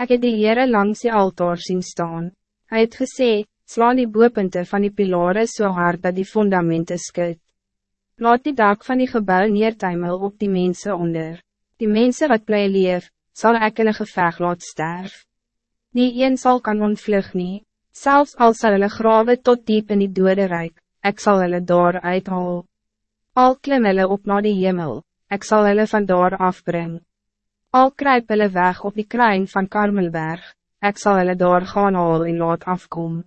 Ik het die Heere langs die altaar zien staan. Hij het gesê, slaan die boepunte van die pilare so hard dat die fundamenten skut. Laat die dak van die gebouw neertuimel op die mensen onder. Die mensen wat bly leef, zal ek in een geveg laat sterf. Nie een sal kan ontvlug nie, selfs al sal hulle grawe tot diep in die dode reik, ek sal hulle daar uithaal. Al klim hulle op naar die hemel, ek sal hulle van daar afbring. Al kruip hulle weg op die kruin van Karmelberg, ek sal hulle daar gaan haal en laat afkom.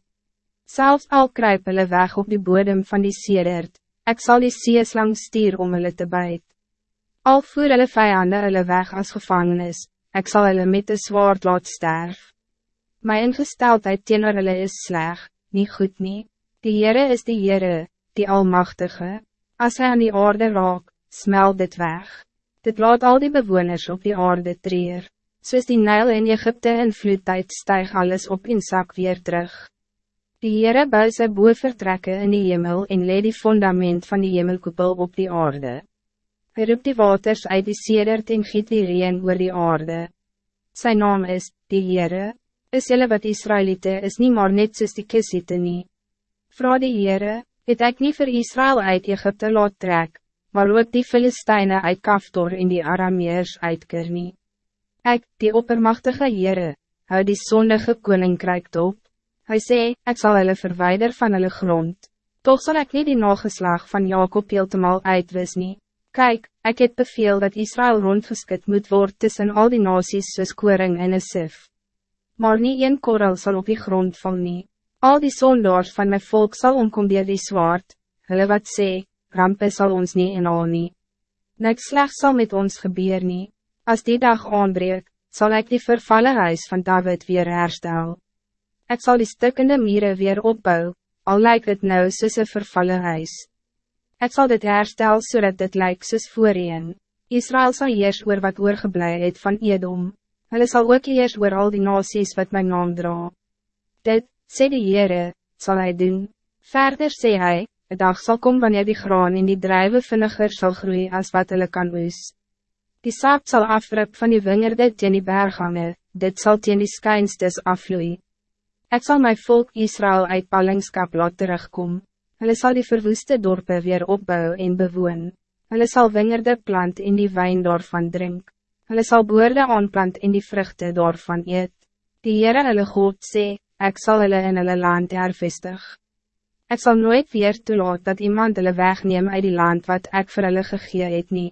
Zelfs al kruip hulle weg op die bodem van die sedert, ek sal die seeslang stier om hulle te bijt. Al voer hulle vijanden hulle weg als gevangenis, ek sal hulle met de zwaard laat sterf. My ingesteldheid teenoor hulle is sleg, niet goed nie. Die Heere is die Heere, die Almachtige. Als hij aan die aarde raak, smelt dit weg. Dit laat al die bewoners op die aarde treer. Soos die Nijl in Egypte in vloedtijd stijg alles op in zak weer terug. Die Heere bou sy boevertrekke in die hemel en leed die fundament van die hemelkoepel op die aarde. Hij roept die waters uit die sedert en giet die reen oor die aarde. Zijn naam is, die Heere, is jylle wat Israëlite is niet maar net soos die kisiete nie. Vra die Heere, het ek nie vir Israël uit Egypte laat trek, maar ook die Filisteine uit Kaftor en die Arameers uitker nie. Ek, die oppermachtige Heere, hou die sondige koninkrijk op. Hij sê, ek zal hulle verwijder van hulle grond. Toch zal ik niet die nageslag van Jacob heeltemal uitwis nie. Kijk, ik het beveel dat Israël rondgeskit moet worden tussen al die nasies soos koring en een sif. Maar niet een korrel zal op die grond val nie. Al die zondaars van mijn volk zal omkom dier die zwaard, hulle wat sê, rampe zal ons niet in al nie. Niks slecht zal met ons gebeur nie. As die dag aanbreek, zal ik die vervallen huis van David weer herstel. Ik zal die stukkende mieren weer opbouwen, al lijkt het nou een vervallen huis. Ik zal dit herstel zodat dit lijkt soos voorheen. Israël zal eerst oor wat oorgeblij het van Edom. Hulle zal ook eerst oor al die nasies wat mijn naam dra. Dit, sê die Heere, sal hy doen. Verder sê hy, een dag zal komen wanneer die graan in die drijven vinniger zal groeien als wat hulle kan oes. Die saap zal afrup van die wingerde teen die bergange, dit zal teen die skynstes afvloeien. Ik zal mijn volk Israël uit ballingskap laat terugkomen. Hulle sal die verwoeste dorpe weer opbouwen en bewoon. Hulle sal wingerde plant in die wijn daarvan drink. Hulle sal boorde aanplant in die vruchten daarvan eet. Die Heere hulle God sê, ek sal hulle in hulle land hervestig. Ek sal nooit weer toelaat dat iemand hulle wegneem uit die land wat ek vir hulle gegee het nie.